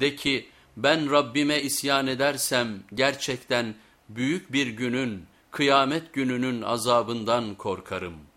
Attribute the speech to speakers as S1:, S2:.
S1: De ki ben Rabbime isyan edersem gerçekten büyük bir günün, kıyamet gününün azabından korkarım.''